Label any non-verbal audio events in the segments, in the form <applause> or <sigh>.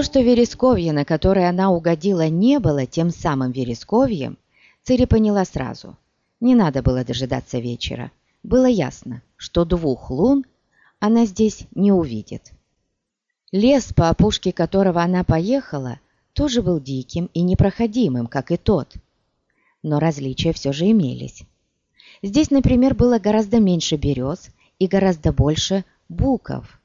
То, что вересковье, на которое она угодила, не было тем самым вересковьем, Цири поняла сразу. Не надо было дожидаться вечера. Было ясно, что двух лун она здесь не увидит. Лес, по опушке которого она поехала, тоже был диким и непроходимым, как и тот. Но различия все же имелись. Здесь, например, было гораздо меньше берез и гораздо больше буков.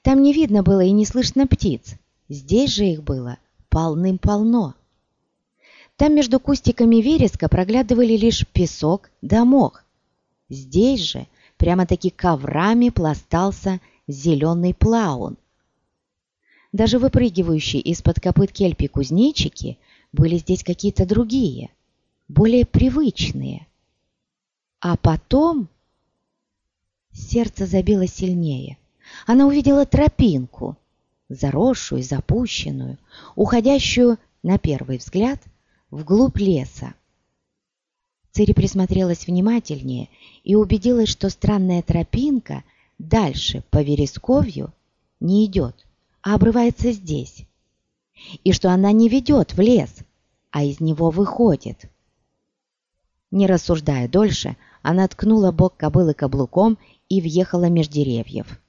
Там не видно было и не слышно птиц. Здесь же их было полным-полно. Там между кустиками вереска проглядывали лишь песок да мох. Здесь же прямо-таки коврами пластался зеленый плаун. Даже выпрыгивающие из-под копыт кельпи кузнечики были здесь какие-то другие, более привычные. А потом сердце забило сильнее – она увидела тропинку, заросшую, запущенную, уходящую, на первый взгляд, вглубь леса. Цири присмотрелась внимательнее и убедилась, что странная тропинка дальше по вересковью не идет, а обрывается здесь, и что она не ведет в лес, а из него выходит. Не рассуждая дольше, она ткнула бок кобылы каблуком и въехала меж деревьев.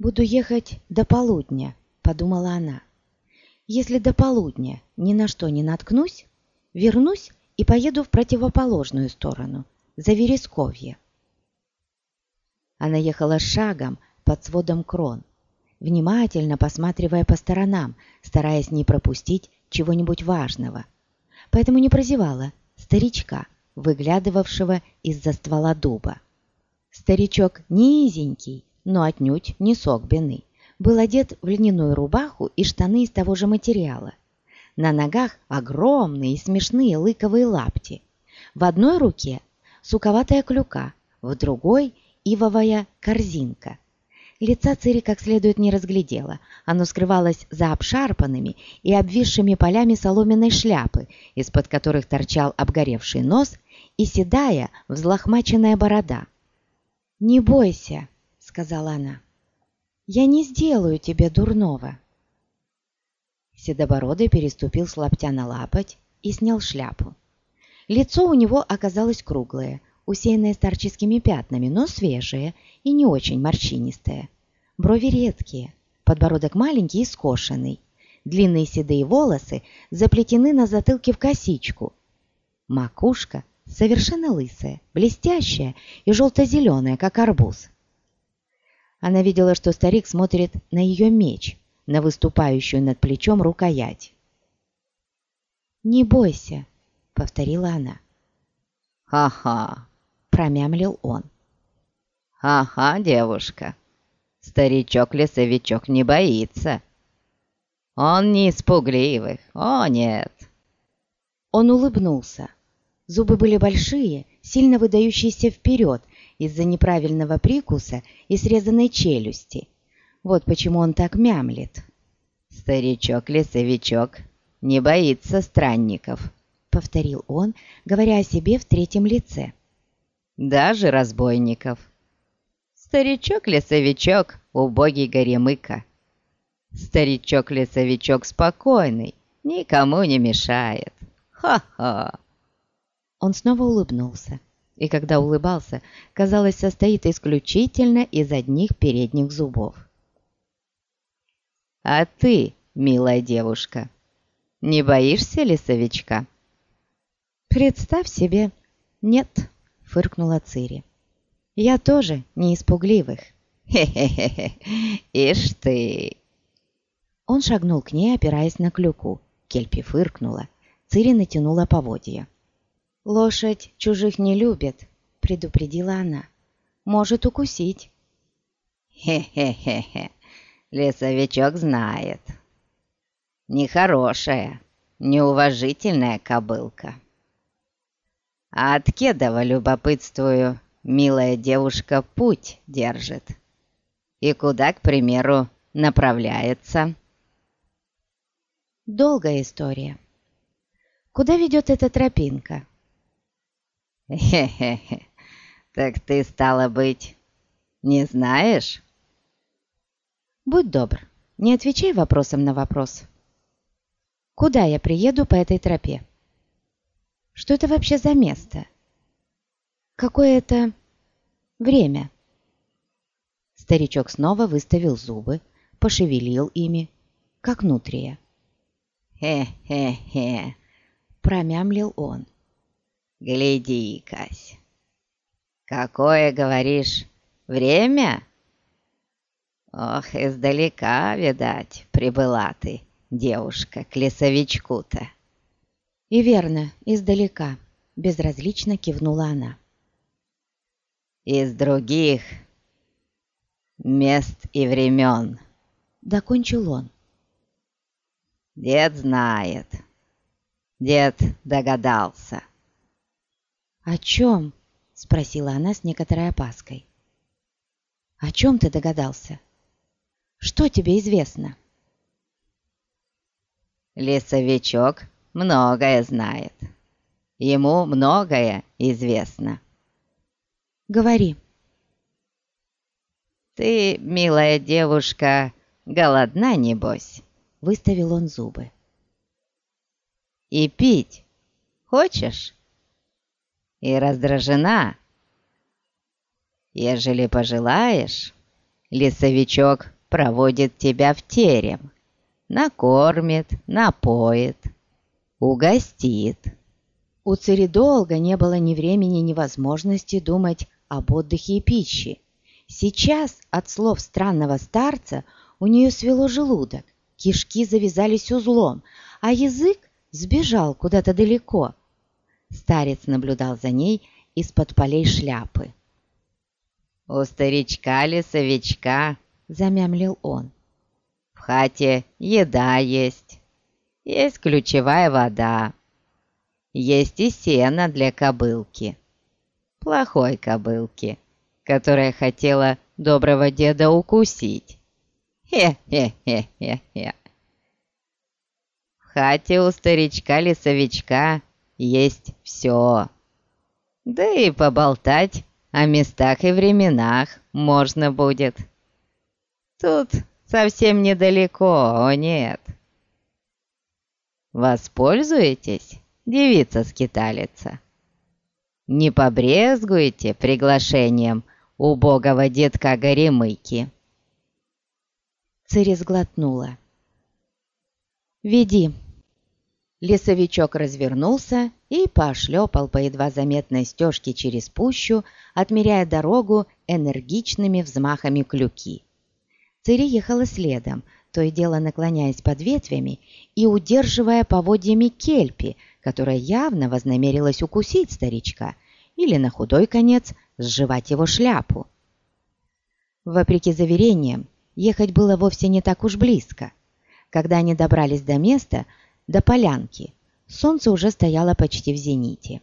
«Буду ехать до полудня», — подумала она. «Если до полудня ни на что не наткнусь, вернусь и поеду в противоположную сторону, за Вересковье». Она ехала шагом под сводом крон, внимательно посматривая по сторонам, стараясь не пропустить чего-нибудь важного. Поэтому не прозевала старичка, выглядывавшего из-за ствола дуба. Старичок низенький, но отнюдь не Согбины. Был одет в льняную рубаху и штаны из того же материала. На ногах огромные и смешные лыковые лапти. В одной руке суковатая клюка, в другой – ивовая корзинка. Лица Цири как следует не разглядела, оно скрывалось за обшарпанными и обвисшими полями соломенной шляпы, из-под которых торчал обгоревший нос и седая, взлохмаченная борода. «Не бойся!» Сказала она. «Я не сделаю тебе дурного». Седобородый переступил с лаптя на лапоть и снял шляпу. Лицо у него оказалось круглое, усеянное старческими пятнами, но свежее и не очень морщинистое. Брови редкие, подбородок маленький и скошенный. Длинные седые волосы заплетены на затылке в косичку. Макушка совершенно лысая, блестящая и желто-зеленая, как арбуз. Она видела, что старик смотрит на ее меч, на выступающую над плечом рукоять. «Не бойся», — повторила она. «Ха-ха», — промямлил он. «Ага, девушка, старичок-лесовичок не боится. Он не испугливых, о нет». Он улыбнулся. Зубы были большие, сильно выдающиеся вперед, из-за неправильного прикуса и срезанной челюсти. Вот почему он так мямлет. «Старичок-лесовичок не боится странников», — повторил он, говоря о себе в третьем лице. «Даже разбойников. Старичок-лесовичок — убогий горемыка. Старичок-лесовичок спокойный, никому не мешает. Ха-ха!» Он снова улыбнулся и когда улыбался, казалось, состоит исключительно из одних передних зубов. «А ты, милая девушка, не боишься лесовичка?» «Представь себе, нет», — фыркнула Цири. «Я тоже не испугливых». «Хе-хе-хе, ишь ты!» Он шагнул к ней, опираясь на клюку. Кельпи фыркнула. Цири натянула поводья. «Лошадь чужих не любит», — предупредила она. «Может укусить». «Хе-хе-хе-хе, лесовичок знает. Нехорошая, неуважительная кобылка. А от Кедова, любопытствую, милая девушка путь держит. И куда, к примеру, направляется?» «Долгая история. Куда ведет эта тропинка?» «Хе-хе-хе, так ты, стала быть, не знаешь?» «Будь добр, не отвечай вопросом на вопрос. Куда я приеду по этой тропе? Что это вообще за место? Какое это время?» Старичок снова выставил зубы, пошевелил ими, как нутрия. «Хе-хе-хе!» — промямлил он. «Гляди-кась! Какое, говоришь, время?» «Ох, издалека, видать, прибыла ты, девушка, к лесовичку-то!» «И верно, издалека», — безразлично кивнула она. «Из других мест и времен», — докончил он. «Дед знает. Дед догадался». «О чем?» — спросила она с некоторой опаской. «О чем ты догадался? Что тебе известно?» «Лесовичок многое знает. Ему многое известно». «Говори». «Ты, милая девушка, голодна, небось?» Выставил он зубы. «И пить хочешь?» «И раздражена?» «Ежели пожелаешь, лесовичок проводит тебя в терем, накормит, напоит, угостит». У цари долго не было ни времени, ни возможности думать об отдыхе и пище. Сейчас от слов странного старца у нее свело желудок, кишки завязались узлом, а язык сбежал куда-то далеко. Старец наблюдал за ней из-под полей шляпы. «У старичка-лесовичка», — замямлил он, — «в хате еда есть, есть ключевая вода, есть и сено для кобылки, плохой кобылки, которая хотела доброго деда укусить. Хе-хе-хе-хе-хе. В хате у старичка-лесовичка есть все. Да и поболтать о местах и временах можно будет. Тут совсем недалеко, о нет. Воспользуетесь, девица-скиталица? Не побрезгуете приглашением убогого детка Горемыки?» Цири сглотнула. «Веди». Лесовичок развернулся и пошлепал по едва заметной стежке через пущу, отмеряя дорогу энергичными взмахами клюки. Цири ехала следом, то и дело наклоняясь под ветвями и удерживая поводьями кельпи, которая явно вознамерилась укусить старичка или на худой конец сживать его шляпу. Вопреки заверениям, ехать было вовсе не так уж близко. Когда они добрались до места, до полянки, солнце уже стояло почти в зените.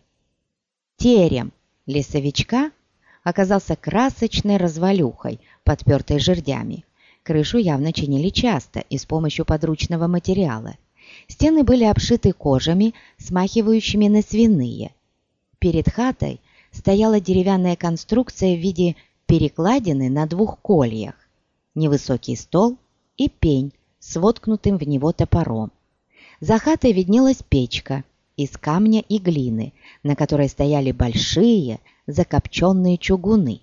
Терем лесовичка оказался красочной развалюхой, подпертой жердями. Крышу явно чинили часто и с помощью подручного материала. Стены были обшиты кожами, смахивающими на свиные. Перед хатой стояла деревянная конструкция в виде перекладины на двух кольях, невысокий стол и пень с воткнутым в него топором. За хатой виднелась печка из камня и глины, на которой стояли большие закопченные чугуны.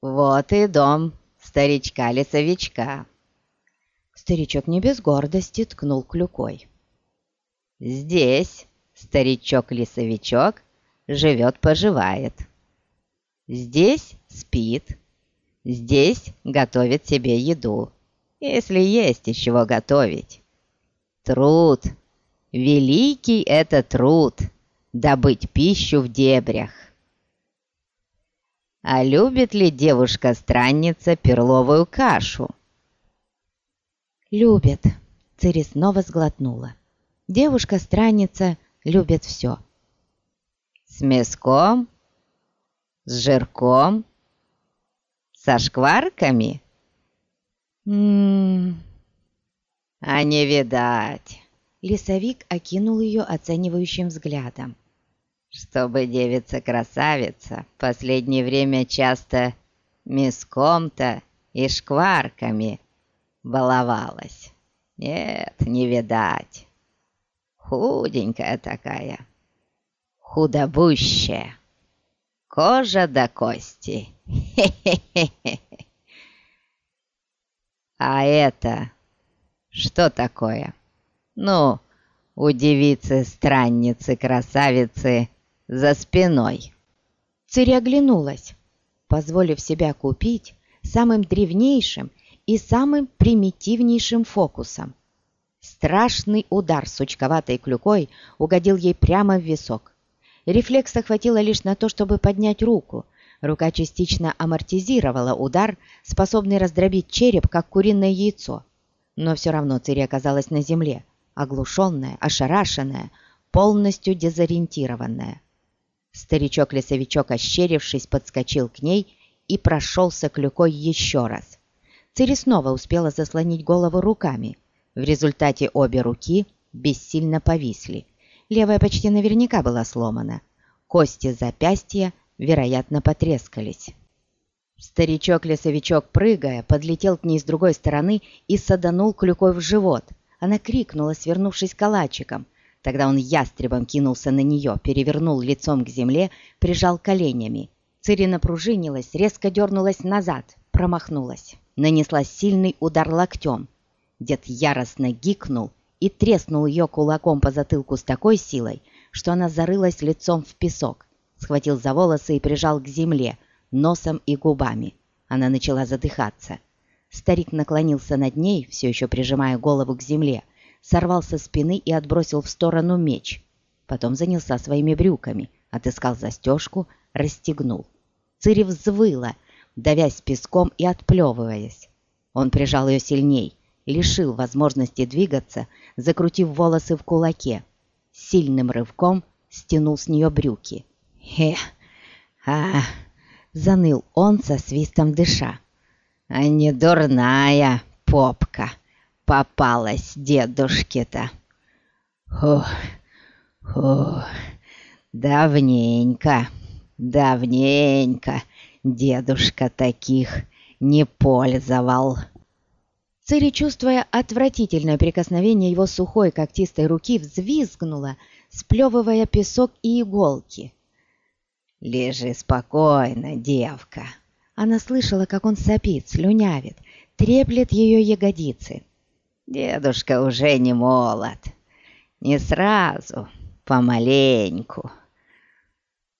«Вот и дом старичка-лесовичка!» Старичок не без гордости ткнул клюкой. «Здесь старичок-лесовичок живет-поживает. Здесь спит, здесь готовит себе еду, если есть из чего готовить. Труд, великий это труд, добыть пищу в дебрях. А любит ли девушка-странница перловую кашу? «Любит», — Цири снова сглотнула. «Девушка-странница любит все». «С мяском? С жирком? Со шкварками?» «М-м-м...» «А не видать!» Лесовик окинул ее оценивающим взглядом. «Чтобы девица-красавица последнее время часто мяском-то и шкварками баловалась. Нет, не видать. Худенькая такая, худобущая, кожа до кости. <laughs> Хе-хе-хе. А это что такое? Ну, у девицы-странницы-красавицы за спиной. Цири оглянулась, позволив себя купить самым древнейшим и самым примитивнейшим фокусом. Страшный удар сучковатой клюкой угодил ей прямо в висок. Рефлекса хватило лишь на то, чтобы поднять руку. Рука частично амортизировала удар, способный раздробить череп, как куриное яйцо. Но все равно Цири оказалась на земле, оглушенная, ошарашенная, полностью дезориентированная. Старичок-лесовичок, ощерившись, подскочил к ней и прошелся клюкой еще раз. Цири снова успела заслонить голову руками. В результате обе руки бессильно повисли. Левая почти наверняка была сломана. Кости запястья, вероятно, потрескались. Старичок-лесовичок, прыгая, подлетел к ней с другой стороны и саданул клюкой в живот. Она крикнула, свернувшись калачиком. Тогда он ястребом кинулся на нее, перевернул лицом к земле, прижал коленями. Цири напружинилась, резко дернулась назад, промахнулась. Нанесла сильный удар локтем. Дед яростно гикнул и треснул ее кулаком по затылку с такой силой, что она зарылась лицом в песок. Схватил за волосы и прижал к земле, носом и губами. Она начала задыхаться. Старик наклонился над ней, все еще прижимая голову к земле, сорвал со спины и отбросил в сторону меч. Потом занялся своими брюками, отыскал застежку, расстегнул. Цири взвыла, давясь песком и отплевываясь. Он прижал ее сильней, лишил возможности двигаться, закрутив волосы в кулаке. Сильным рывком стянул с нее брюки. «Хе! а заныл он со свистом дыша. «А не дурная попка!» попалась дедушке-то. Фух, фух, давненько, давненько дедушка таких не пользовал. Цири, чувствуя отвратительное прикосновение его сухой когтистой руки, взвизгнула, сплевывая песок и иголки. «Лежи спокойно, девка!» Она слышала, как он сопит, слюнявит, треплет ее ягодицы. Дедушка уже не молод. Не сразу, помаленьку.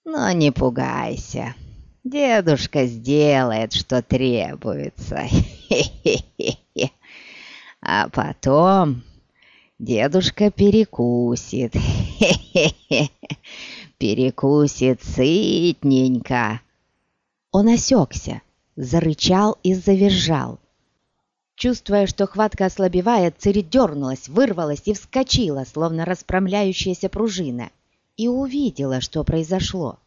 Но не пугайся. Дедушка сделает, что требуется. А потом дедушка перекусит. Хе-хе-хе. Перекусит сытненько. Он осекся, зарычал и завизжал. Чувствуя, что хватка ослабевает, Цири дернулась, вырвалась и вскочила, словно расправляющаяся пружина, и увидела, что произошло.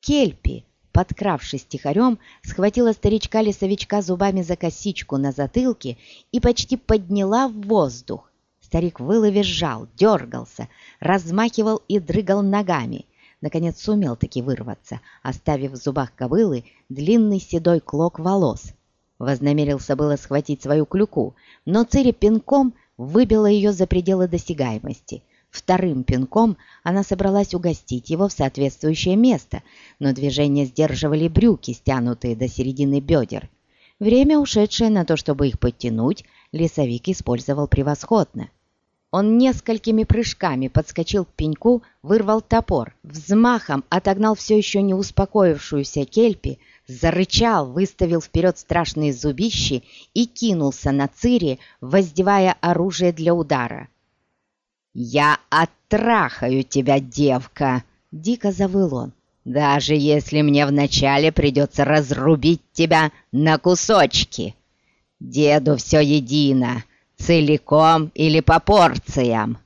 Кельпи, подкравшись тихорем, схватила старичка-лесовичка зубами за косичку на затылке и почти подняла в воздух. Старик выл и визжал, дергался, размахивал и дрыгал ногами. Наконец сумел таки вырваться, оставив в зубах ковылы длинный седой клок волос — Вознамерился было схватить свою клюку, но Цири пинком выбила ее за пределы досягаемости. Вторым пинком она собралась угостить его в соответствующее место, но движения сдерживали брюки, стянутые до середины бедер. Время, ушедшее на то, чтобы их подтянуть, лесовик использовал превосходно. Он несколькими прыжками подскочил к пеньку, вырвал топор, взмахом отогнал все еще не успокоившуюся кельпи, зарычал, выставил вперед страшные зубищи и кинулся на Цири, воздевая оружие для удара. «Я оттрахаю тебя, девка!» — дико завыл он. «Даже если мне вначале придется разрубить тебя на кусочки. Деду все едино, целиком или по порциям».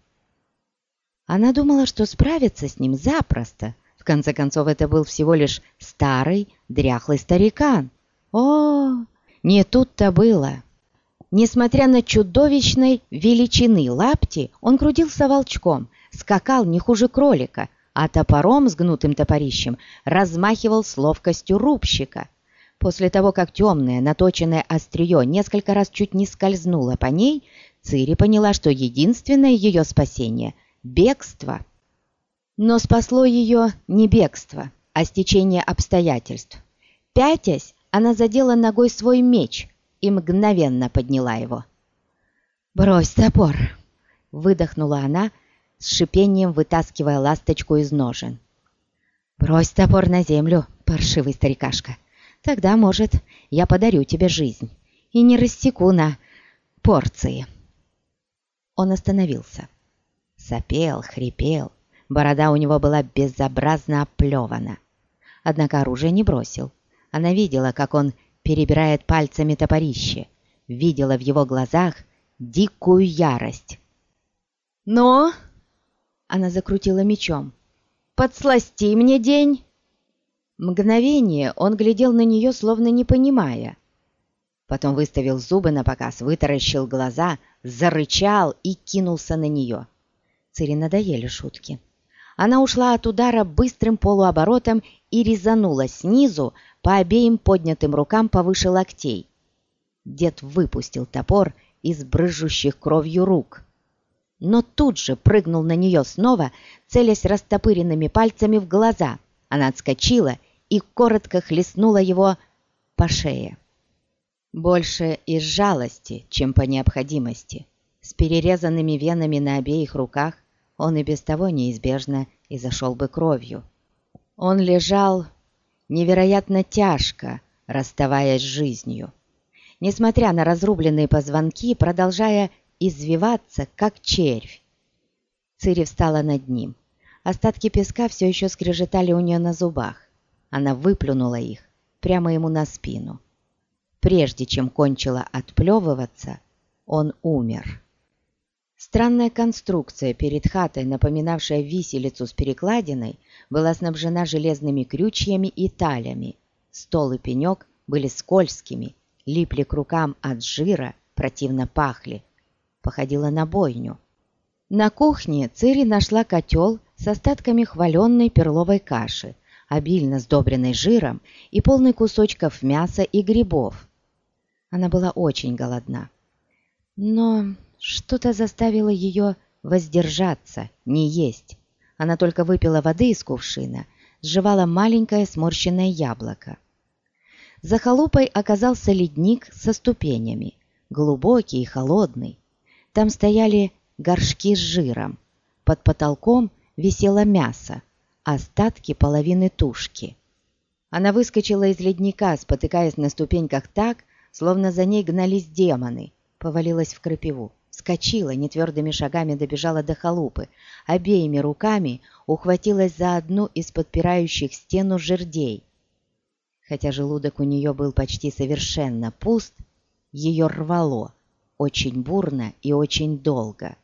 Она думала, что справится с ним запросто — конце концов, это был всего лишь старый, дряхлый старикан. О, не тут-то было. Несмотря на чудовищной величины лапти, он крутился волчком, скакал не хуже кролика, а топором с гнутым топорищем размахивал с ловкостью рубщика. После того, как темное, наточенное острие несколько раз чуть не скользнуло по ней, Цири поняла, что единственное ее спасение – бегство. Но спасло ее не бегство, а стечение обстоятельств. Пятясь, она задела ногой свой меч и мгновенно подняла его. «Брось топор!» — выдохнула она, с шипением вытаскивая ласточку из ножен. «Брось топор на землю, паршивый старикашка. Тогда, может, я подарю тебе жизнь и не рассеку на порции». Он остановился. Сопел, хрипел, борода у него была безобразно оплевана. Однако оружие не бросил. Она видела, как он перебирает пальцами топорище, видела в его глазах дикую ярость. «Но!» — она закрутила мечом. «Подсласти мне день!» Мгновение он глядел на нее, словно не понимая. Потом выставил зубы на показ, вытаращил глаза, зарычал и кинулся на нее. Цири надоели шутки. Она ушла от удара быстрым полуоборотом и резанула снизу по обеим поднятым рукам повыше локтей. Дед выпустил топор из брыжущих кровью рук. Но тут же прыгнул на нее снова, целясь растопыренными пальцами в глаза. Она отскочила и коротко хлестнула его по шее. Больше из жалости, чем по необходимости. С перерезанными венами на обеих руках он и без того неизбежно и зашел бы кровью. Он лежал невероятно тяжко, расставаясь с жизнью. Несмотря на разрубленные позвонки, продолжая извиваться, как червь. Цири встала над ним. Остатки песка все еще скрежетали у нее на зубах. Она выплюнула их прямо ему на спину. Прежде чем кончила отплевываться, он умер. Странная конструкция перед хатой, напоминавшая виселицу с перекладиной, была снабжена железными крючьями и талями. Стол и пенек были скользкими, липли к рукам от жира, противно пахли. Походила на бойню. На кухне Цири нашла котел с остатками хваленной перловой каши, обильно сдобренной жиром и полный кусочков мяса и грибов. Она была очень голодна. Но что-то заставило ее воздержаться, не есть. Она только выпила воды из кувшина, сживала маленькое сморщенное яблоко. За халупой оказался ледник со ступенями, глубокий и холодный. Там стояли горшки с жиром. Под потолком висело мясо, остатки половины тушки. Она выскочила из ледника, спотыкаясь на ступеньках так, словно за ней гнались демоны, повалилась в крапиву. Скочила, нетвердыми шагами добежала до халупы, обеими руками ухватилась за одну из подпирающих стену жердей. Хотя желудок у нее был почти совершенно пуст, ее рвало очень бурно и очень долго.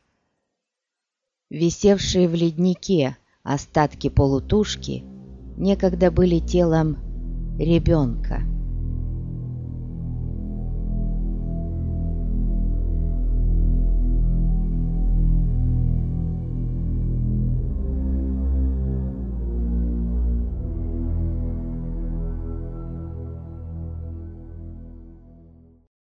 Висевшие в леднике остатки полутушки некогда были телом ребенка.